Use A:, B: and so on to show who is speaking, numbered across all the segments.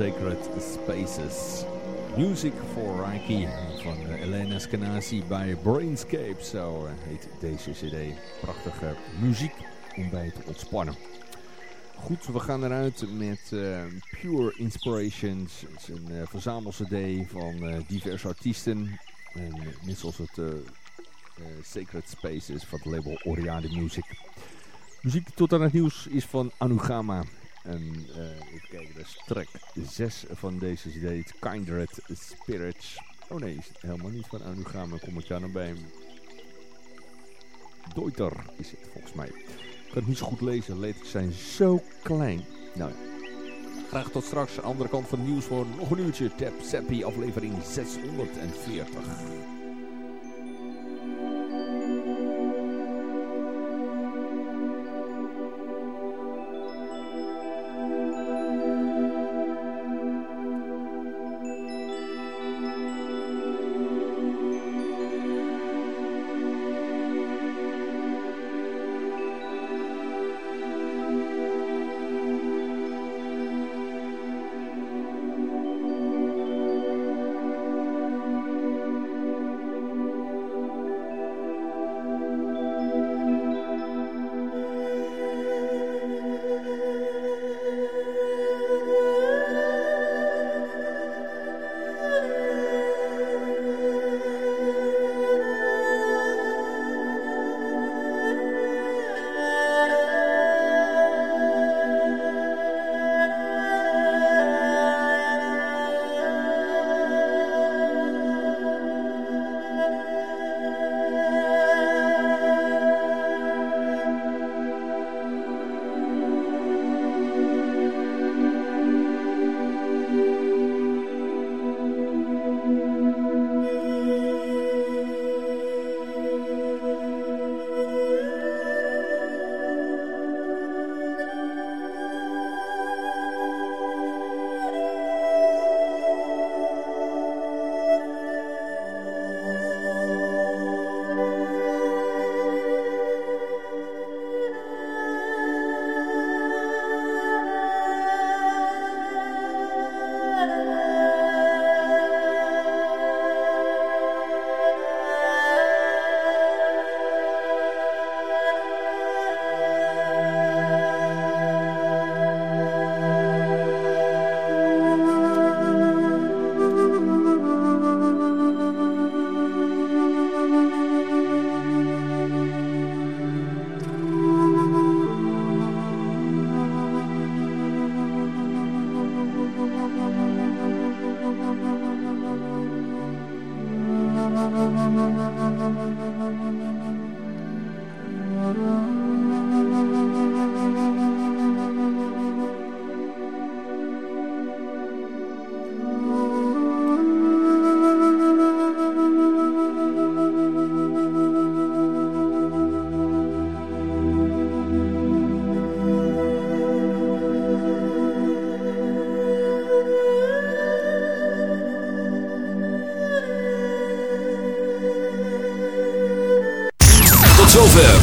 A: Sacred Spaces. Music for Reiki van Elena Skenazi bij Brainscape, zo heet deze cd. Prachtige muziek om bij te ontspannen. Goed, we gaan eruit met uh, Pure Inspirations. Het is een uh, verzamel-cd van diverse artiesten. En net zoals het Sacred Spaces van het label Oriade Music. Muziek tot aan het nieuws is van Anugama. En uh, even kijken, dat is track 6 van deze CD. Kindred Spirits. Oh nee, is helemaal niet van daar naar bij. Deuter is het volgens mij. Ik kan het niet zo goed lezen. Letters zijn zo klein. Nou, graag tot straks. Andere kant van het nieuws voor nog een uurtje. Tap Seppi aflevering 640.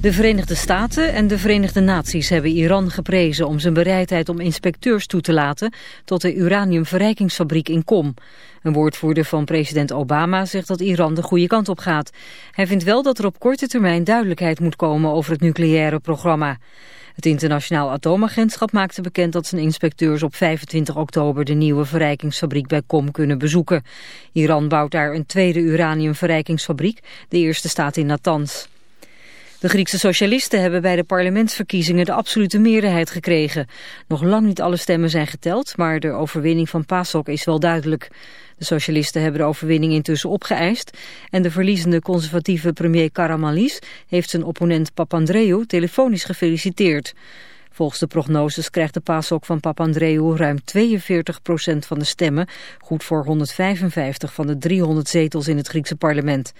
B: De Verenigde Staten en de Verenigde Naties hebben Iran geprezen om zijn bereidheid om inspecteurs toe te laten tot de uraniumverrijkingsfabriek in Kom. Een woordvoerder van president Obama zegt dat Iran de goede kant op gaat. Hij vindt wel dat er op korte termijn duidelijkheid moet komen over het nucleaire programma. Het internationaal atoomagentschap maakte bekend dat zijn inspecteurs op 25 oktober de nieuwe verrijkingsfabriek bij Kom kunnen bezoeken. Iran bouwt daar een tweede uraniumverrijkingsfabriek, de eerste staat in Natanz. De Griekse socialisten hebben bij de parlementsverkiezingen de absolute meerderheid gekregen. Nog lang niet alle stemmen zijn geteld, maar de overwinning van PASOK is wel duidelijk. De socialisten hebben de overwinning intussen opgeëist en de verliezende conservatieve premier Karamanlis heeft zijn opponent Papandreou telefonisch gefeliciteerd. Volgens de prognoses krijgt de PASOK van Papandreou ruim 42% van de stemmen, goed voor 155 van de 300 zetels in het Griekse parlement.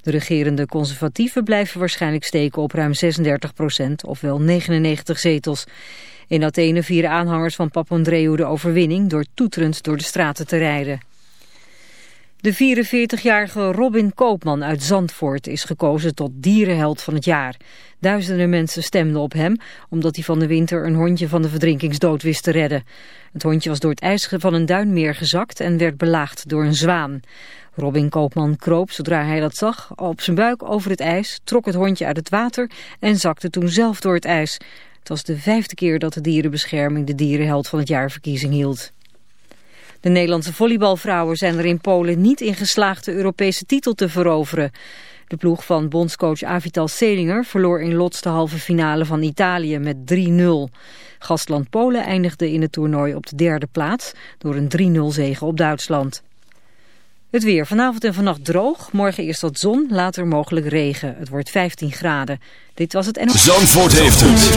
B: De regerende conservatieven blijven waarschijnlijk steken op ruim 36% ofwel 99 zetels. In Athene vieren aanhangers van Papandreou de overwinning door toeterend door de straten te rijden. De 44-jarige Robin Koopman uit Zandvoort is gekozen tot dierenheld van het jaar. Duizenden mensen stemden op hem omdat hij van de winter een hondje van de verdrinkingsdood wist te redden. Het hondje was door het ijs van een duinmeer gezakt en werd belaagd door een zwaan. Robin Koopman kroop, zodra hij dat zag, op zijn buik over het ijs, trok het hondje uit het water en zakte toen zelf door het ijs. Het was de vijfde keer dat de dierenbescherming de dierenheld van het jaar verkiezing hield. De Nederlandse volleybalvrouwen zijn er in Polen niet in geslaagd de Europese titel te veroveren. De ploeg van bondscoach Avital Selinger verloor in Lots de halve finale van Italië met 3-0. Gastland Polen eindigde in het toernooi op de derde plaats door een 3-0 zege op Duitsland. Het weer. Vanavond en vannacht droog. Morgen eerst wat zon, later mogelijk regen. Het wordt 15 graden. Dit was het en...
C: Zandvoort heeft het.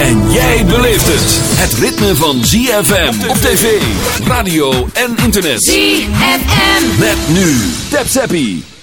C: En jij beleeft het. Het ritme van ZFM op tv, radio en internet.
D: ZFM.
C: Met nu. Tap Zappie.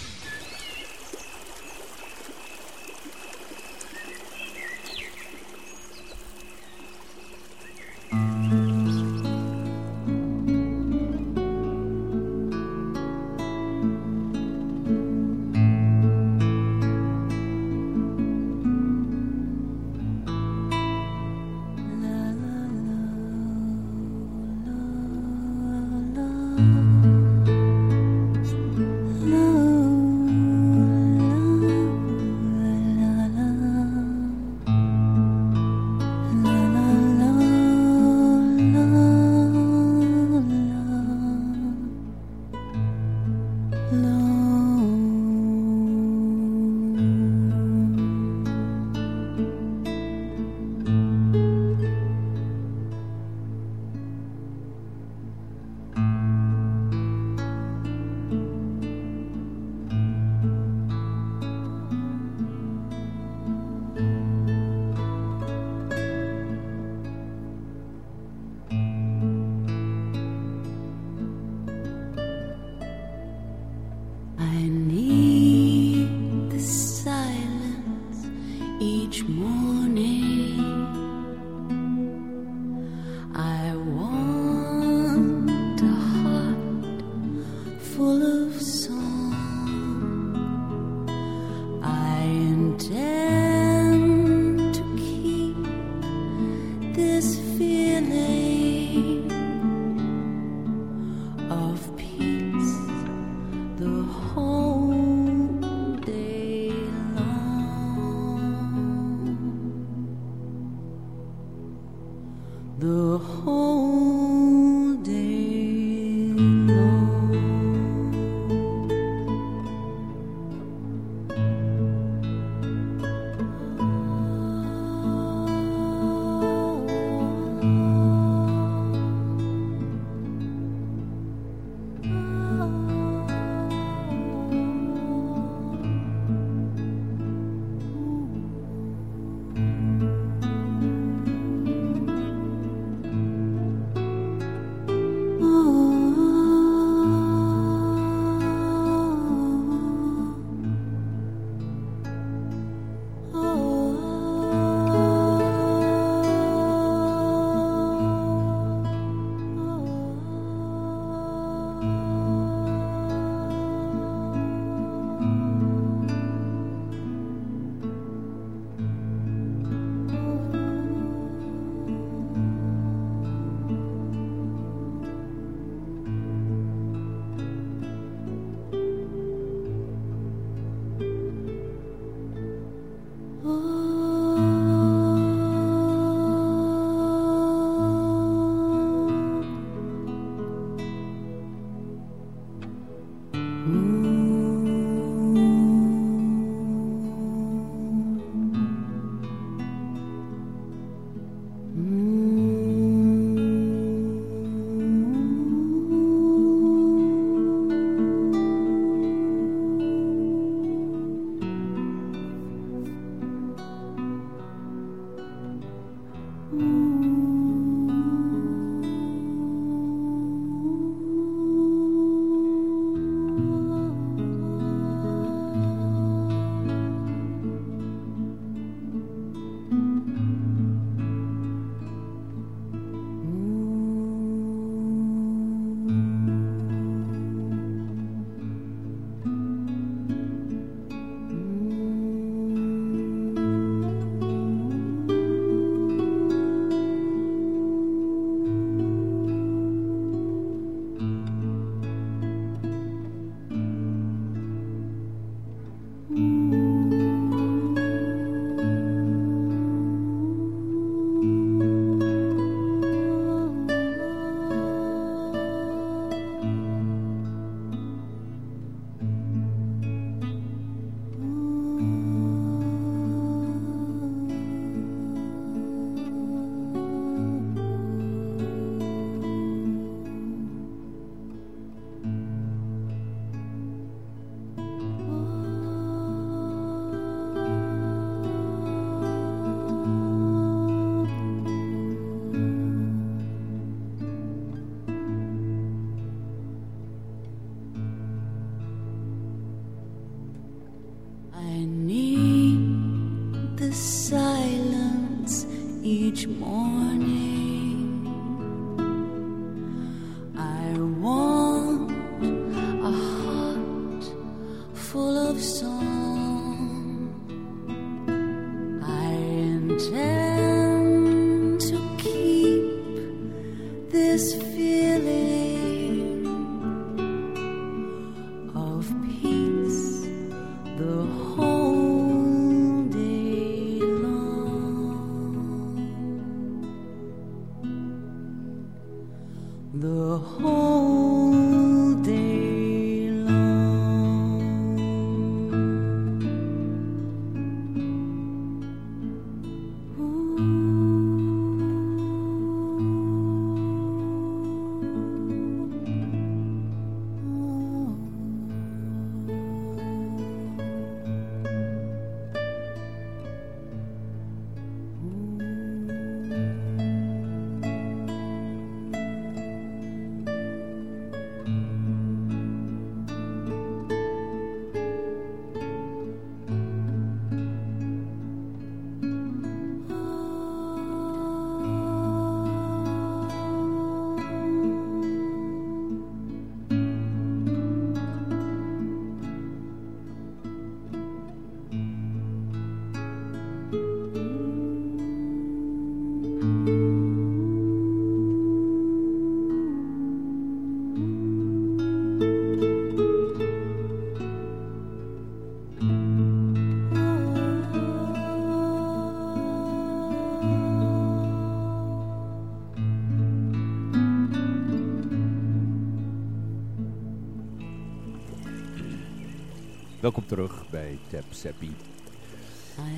A: Welkom terug bij Tap Seppi.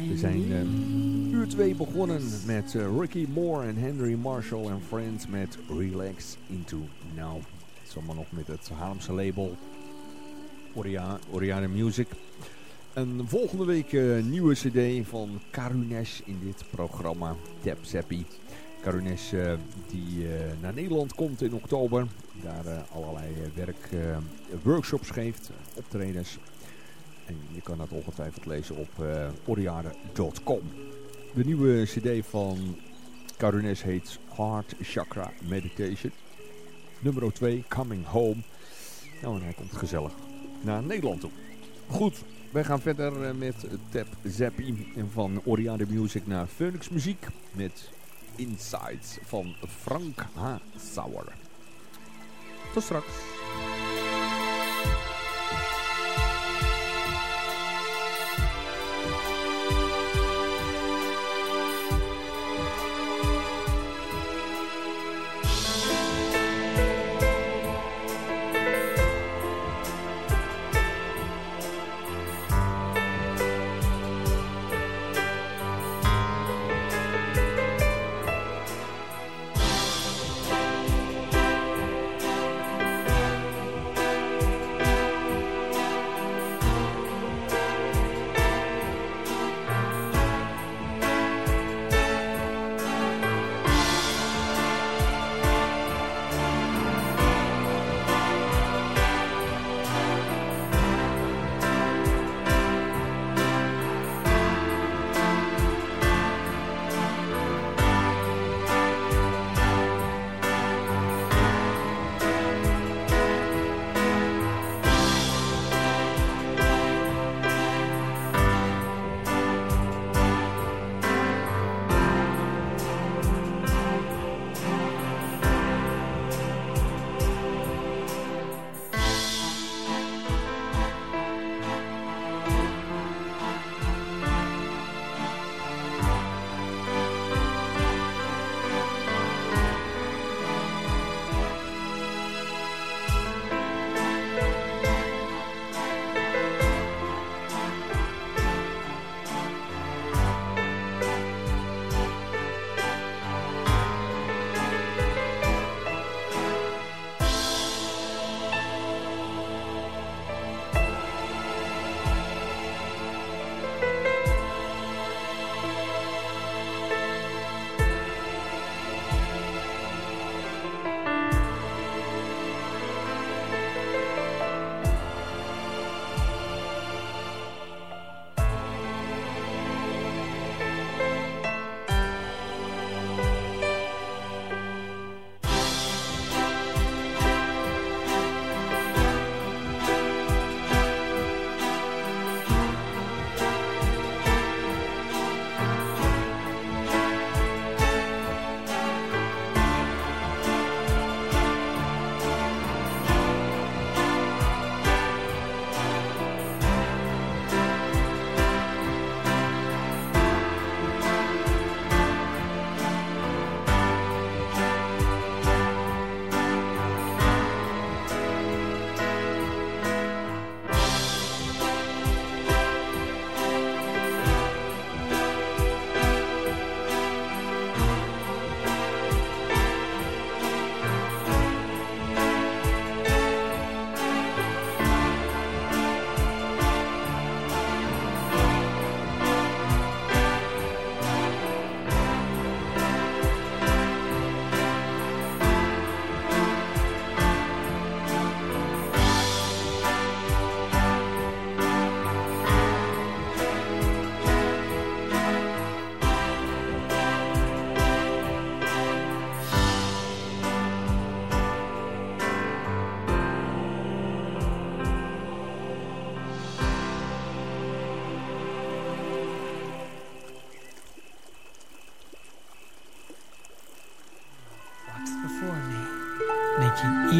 A: We zijn uh, uur 2 begonnen met uh, Ricky Moore en Henry Marshall en Friends met Relax Into Now. Het is allemaal nog met het Haarlemse label Oriana, Oriana Music. En volgende week uh, nieuwe cd van Karunesh in dit programma Tap Seppi. Karunesh die naar Nederland komt in oktober. Daar allerlei werk, workshops geeft, optredens en je kan dat ongetwijfeld lezen op uh, oriade.com. De nieuwe cd van Carunes heet Heart Chakra Meditation. Nummer 2, Coming Home. Nou, en hij komt gezellig naar Nederland toe. Goed, wij gaan verder eh, met Tap Zappi van Oriade Music naar Phoenix Muziek met Insights van Frank H. Tot straks.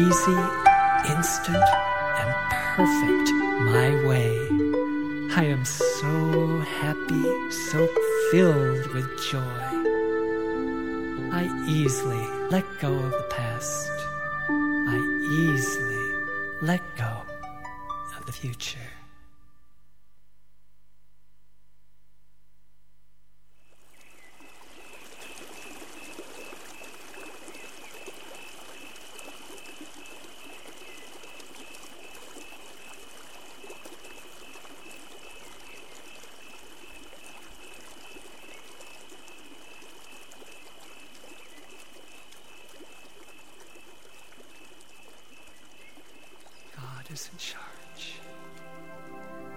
E: Easy, instant, and perfect my way. I am so happy, so filled with joy. I easily let go of the past. I easily let go of the future. is in charge.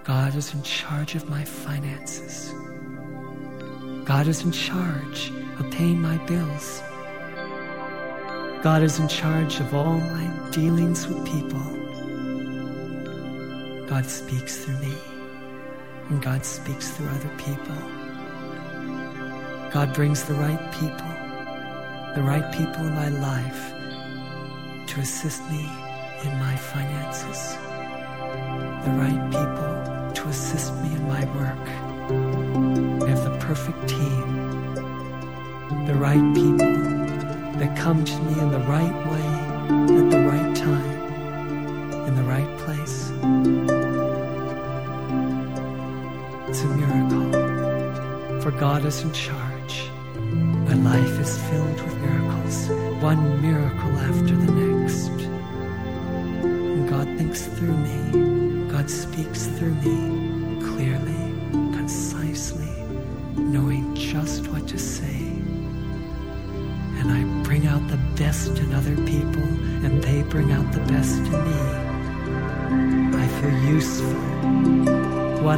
E: God is in charge of my finances. God is in charge of paying my bills. God is in charge of all my dealings with people. God speaks through me, and God speaks through other people. God brings the right people, the right people in my life to assist me in my finances, the right people assist me in my work. I have the perfect team, the right people that come to me in the right way at the right time, in the right place. It's a miracle, for God is in charge.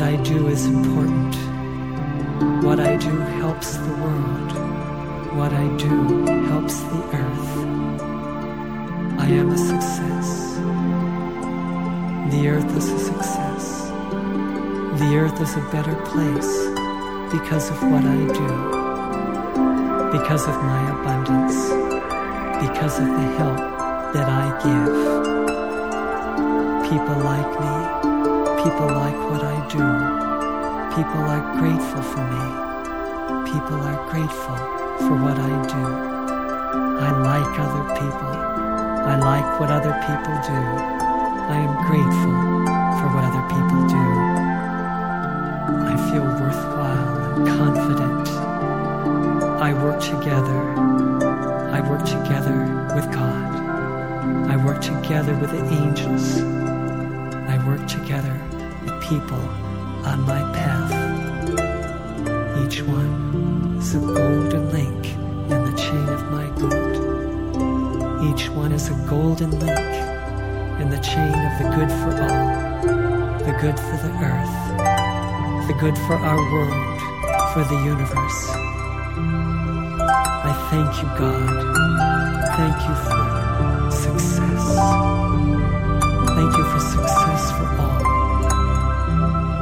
E: What I do is important. What I do helps the world. What I do helps the earth. I am a success. The earth is a success. The earth is a better place because of what I do, because of my abundance, because of the help that I give. People like me. People like what I do. People are grateful for me. People are grateful for what I do. I like other people. I like what other people do. I am grateful for what other people do. I feel worthwhile and confident. I work together. I work together with God. I work together with the angels. I work together people on my path. Each one is a golden link in the chain of my good. Each one is a golden link in the chain of the good for all, the good for the earth, the good for our world, for the universe. I thank you, God. Thank you for success. Thank you for success for all.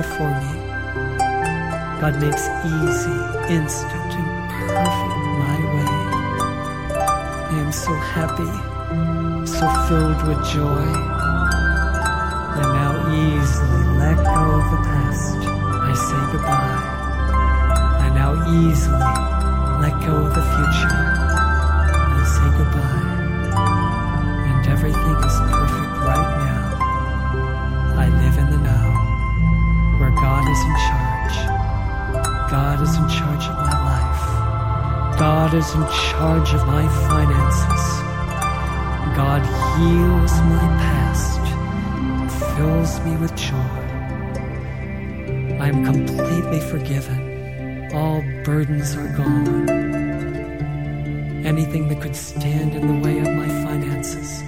E: before me. God makes easy, instant, and perfect my way. I am so happy, so filled with joy. I now easily let go of the past. I say goodbye. I now easily let go of the future. Is in charge. God is in charge of my life. God is in charge of my finances. God heals my past and fills me with joy. I am completely forgiven. All burdens are gone.
D: Anything that could stand in the way of my finances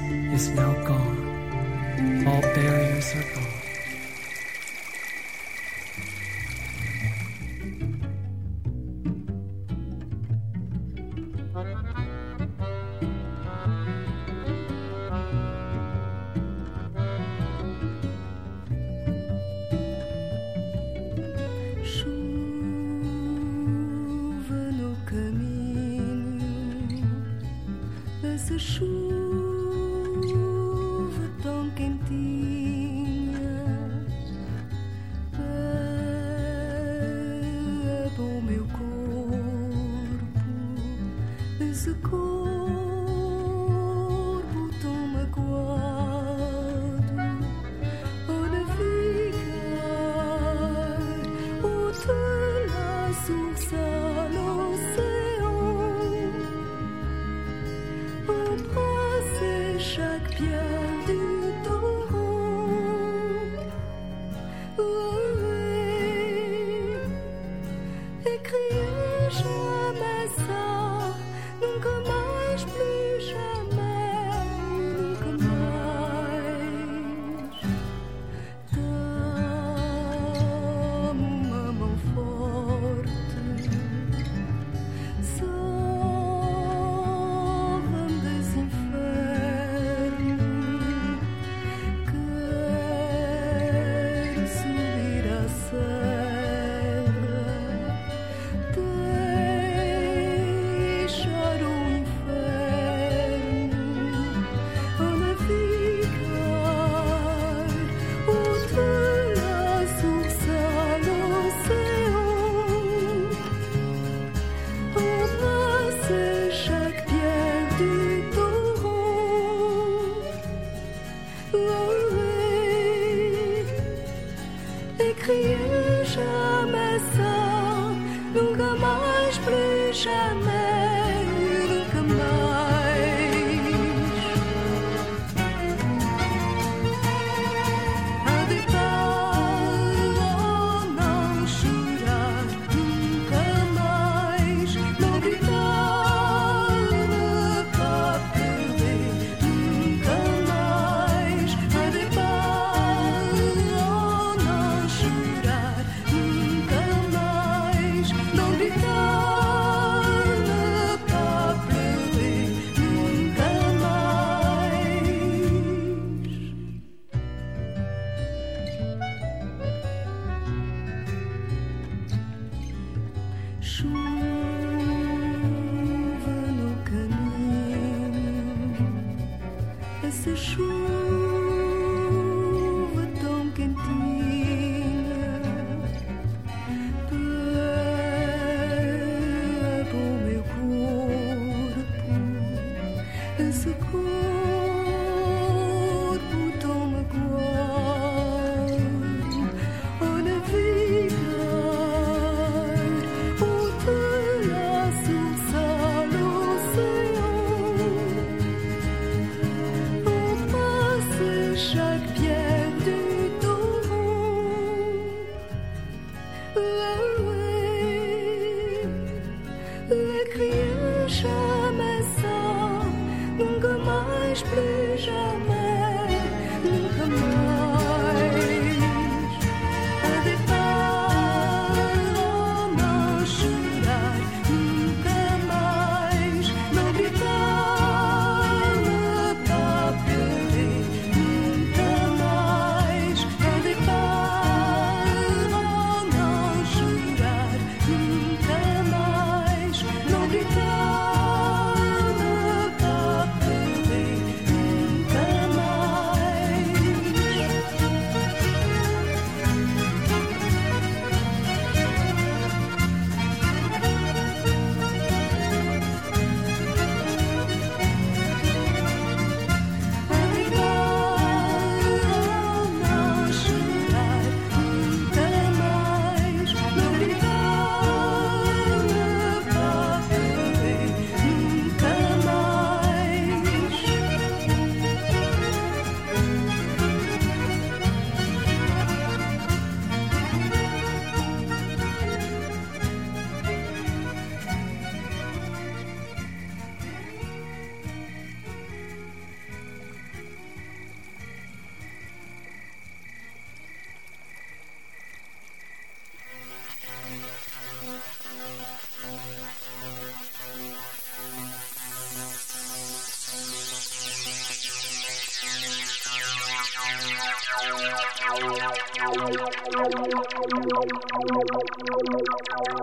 F: Thank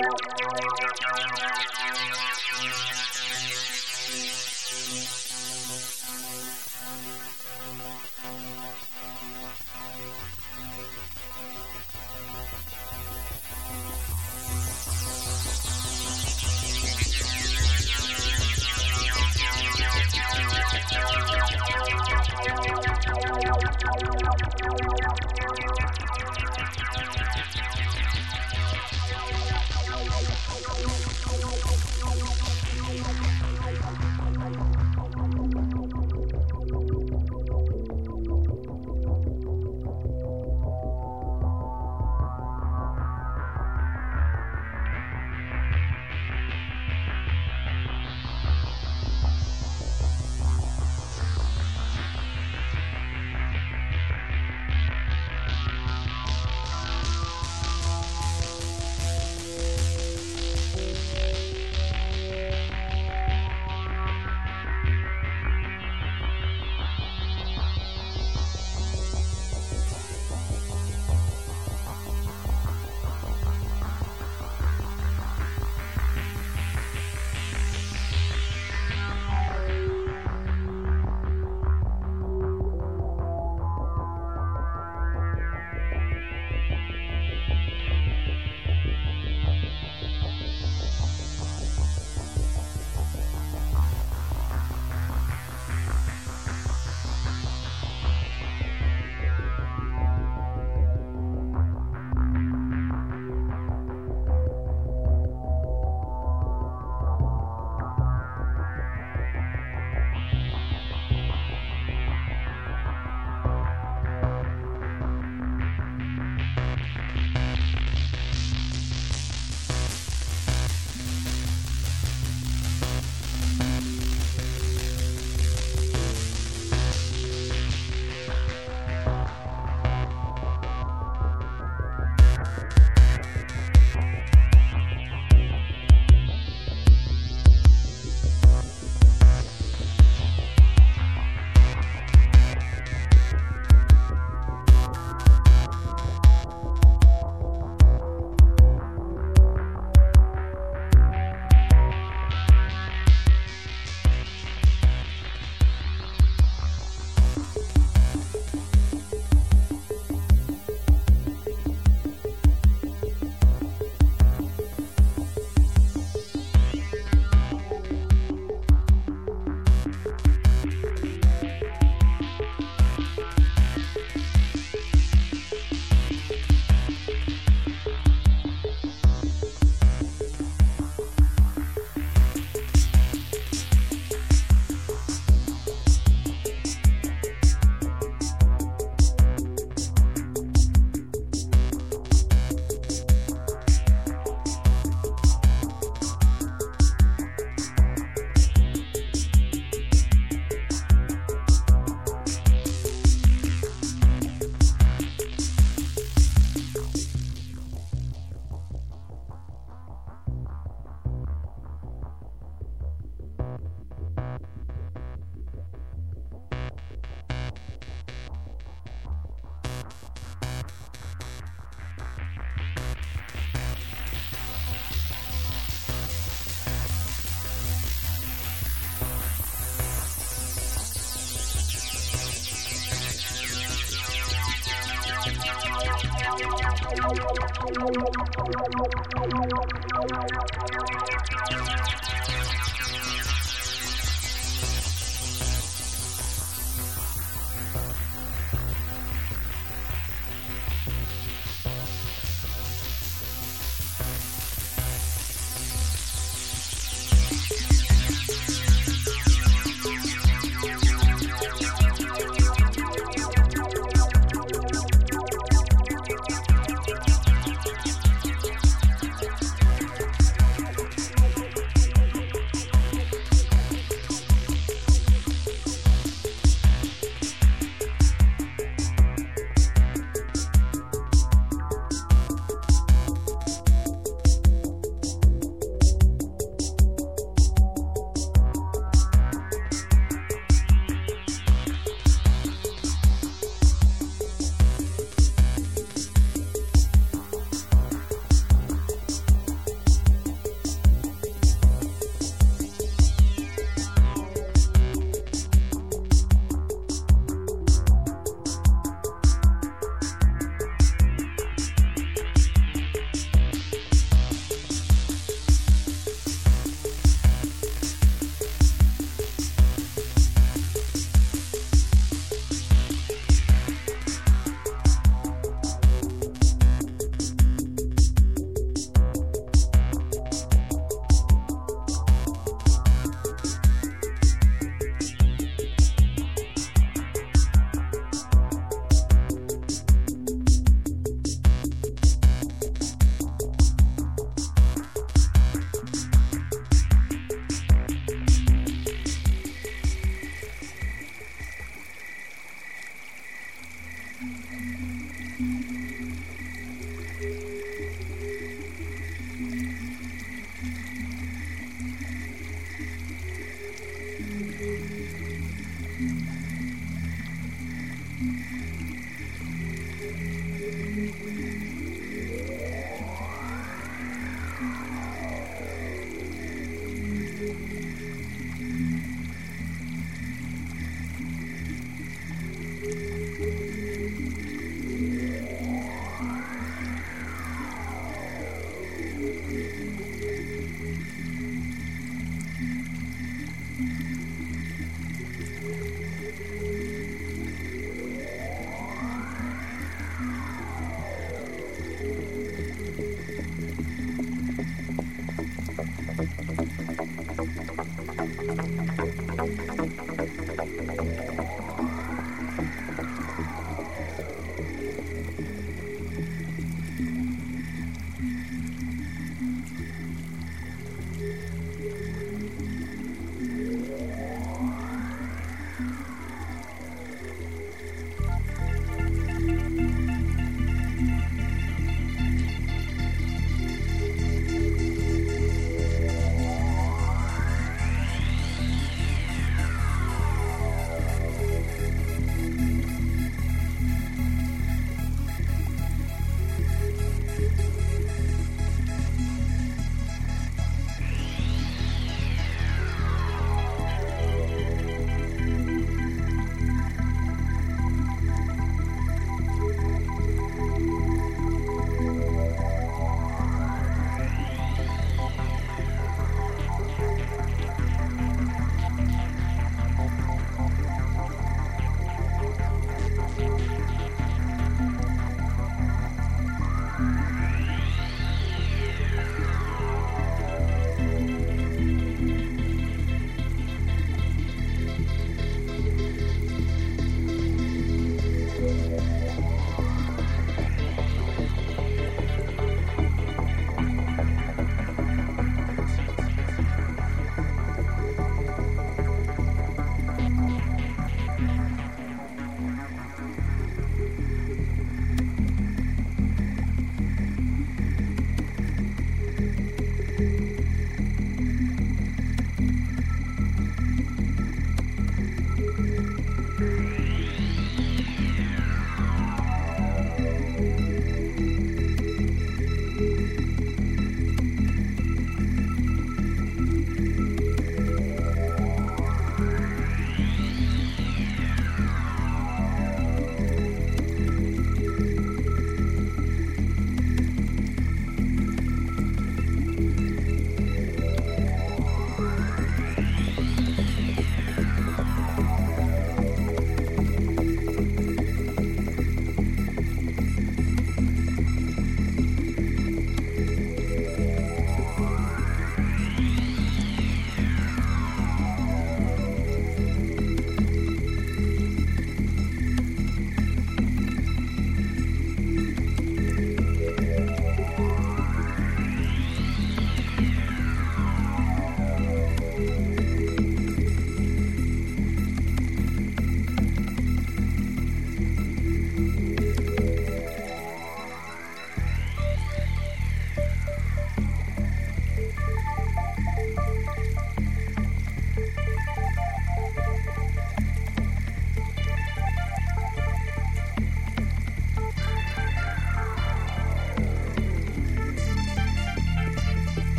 F: you.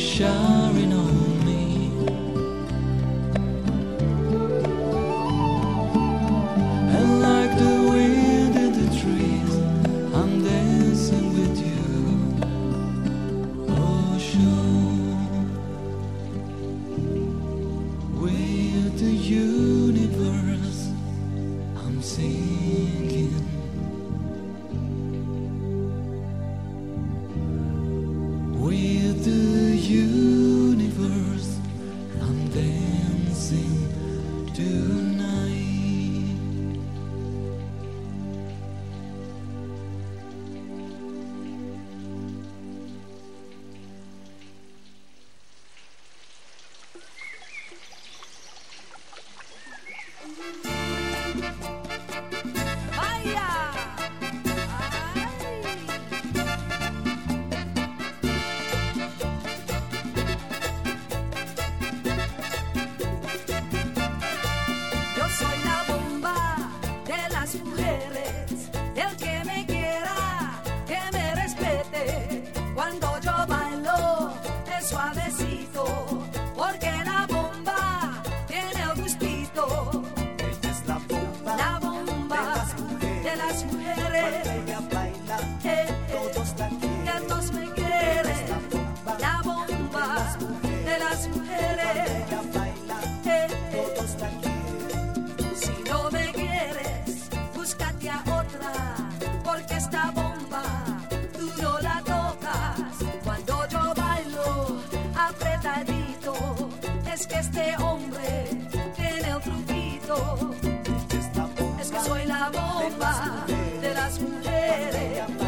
F: You
G: bomba de las mujeres.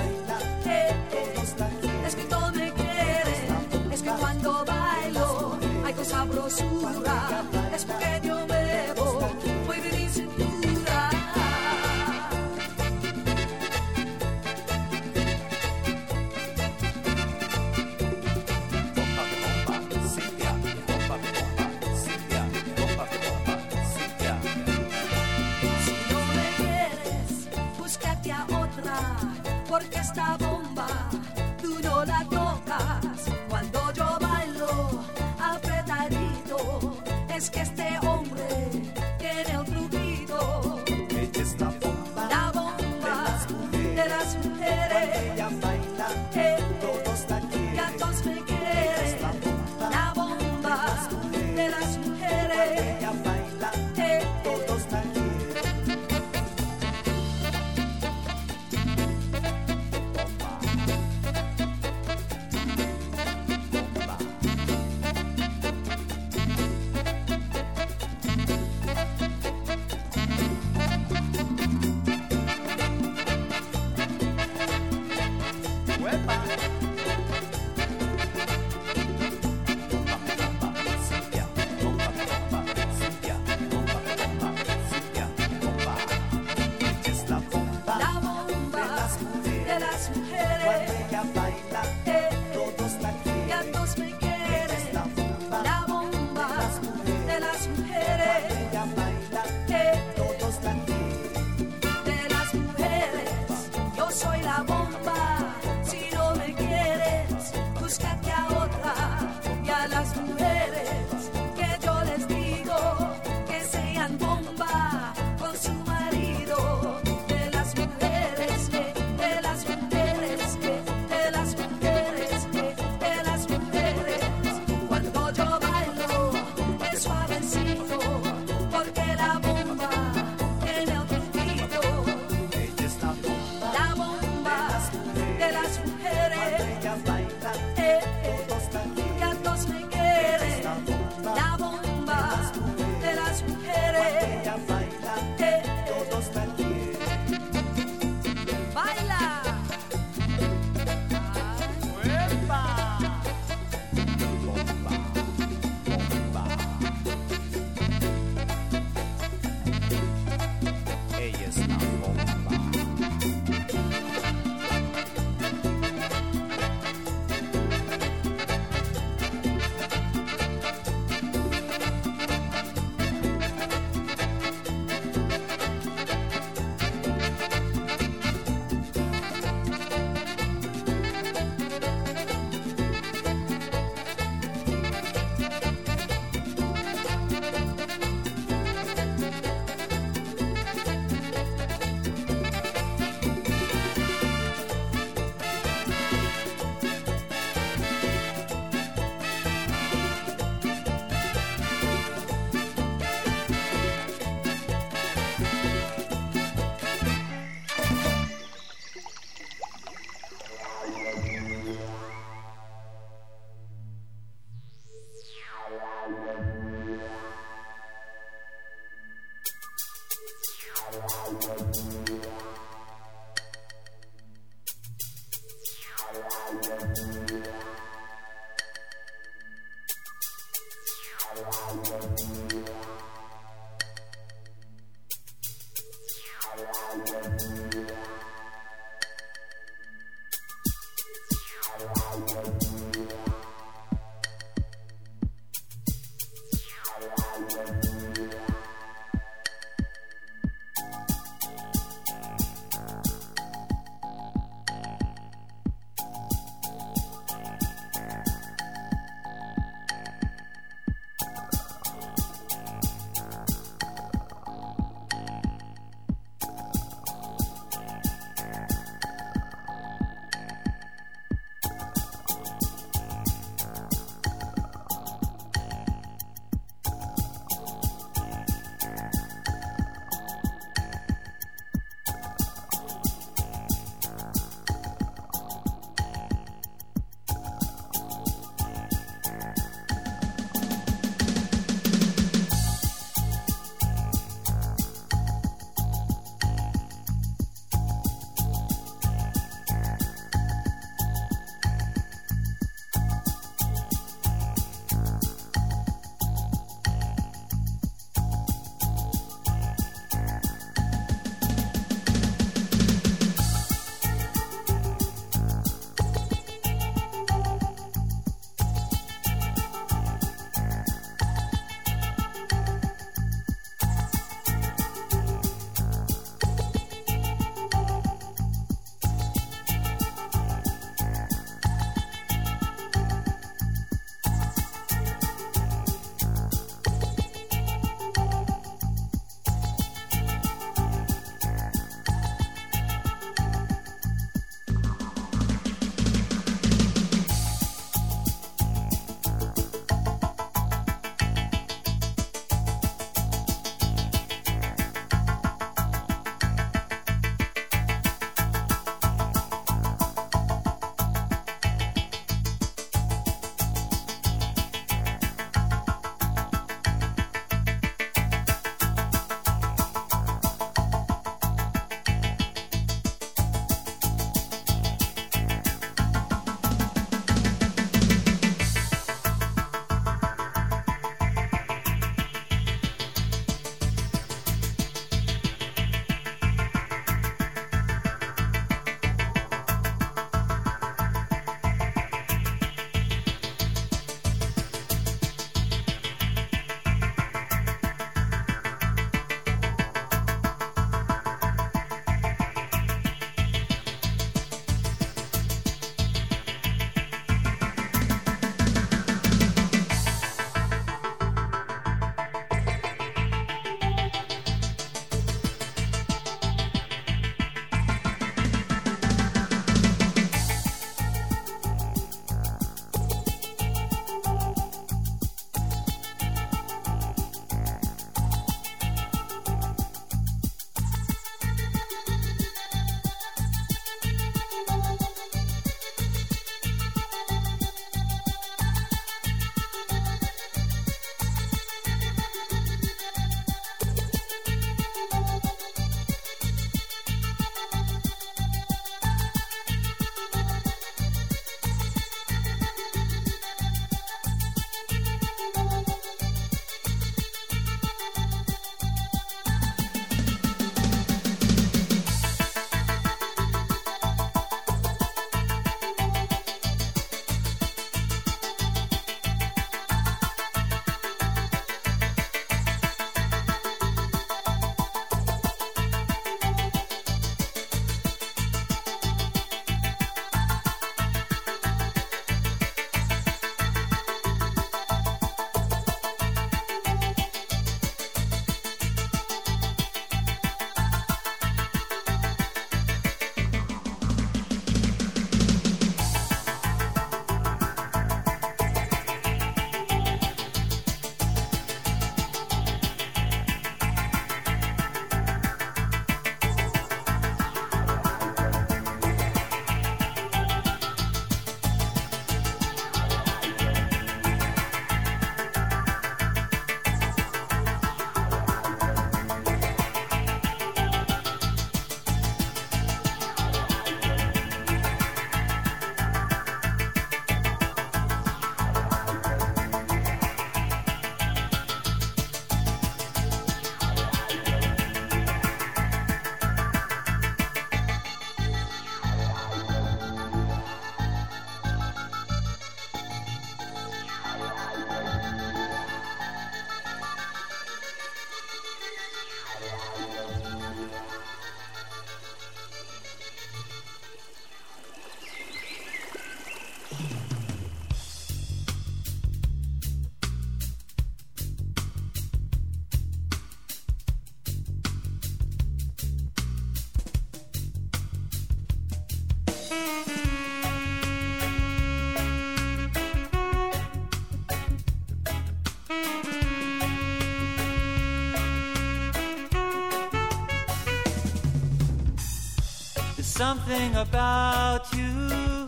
H: Something about you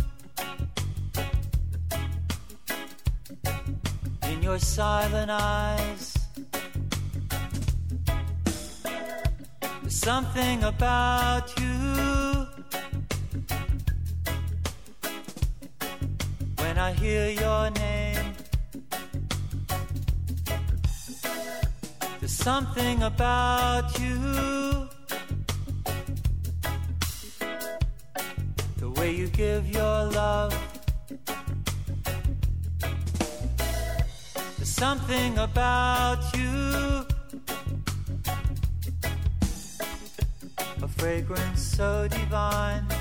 H: in your silent eyes. There's something about you when I hear your name. There's something about you. Give your love. There's something about you, a fragrance so divine.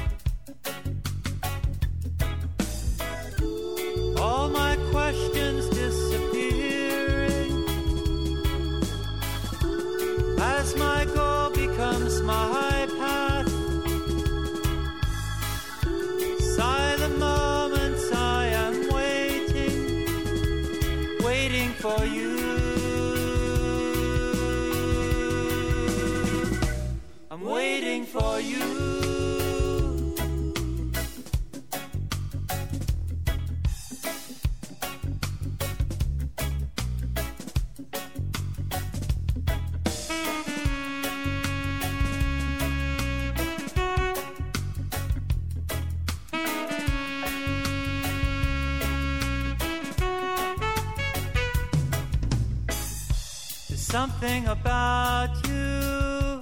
H: Something about you.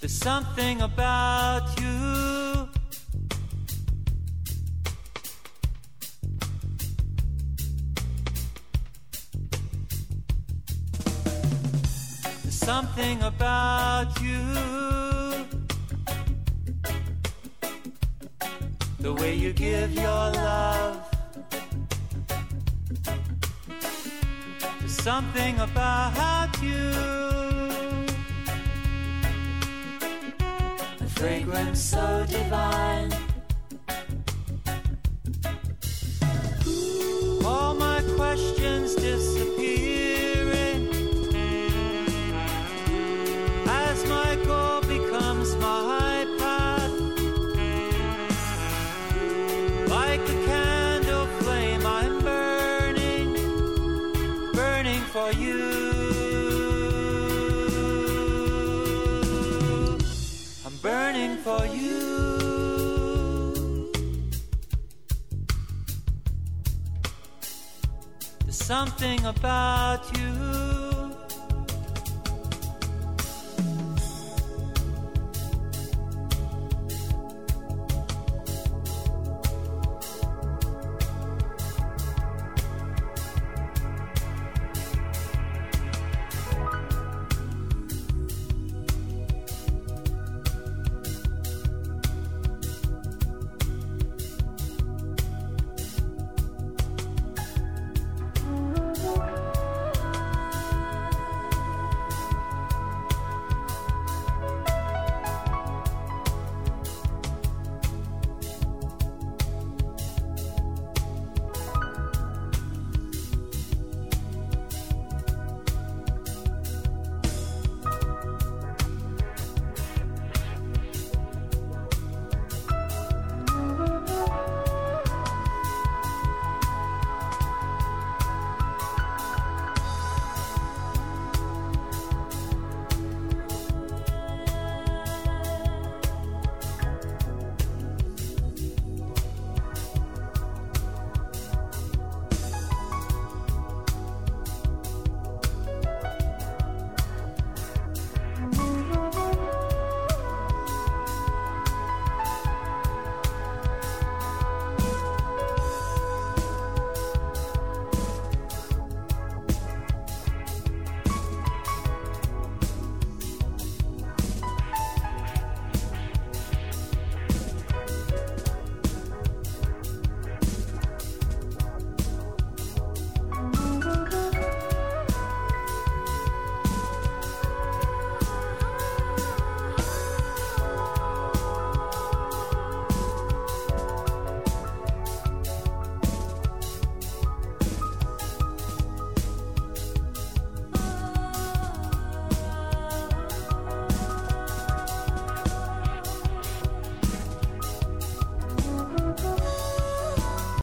H: There's something about you. There's something about you. About you, a fragrance so divine. Something about you.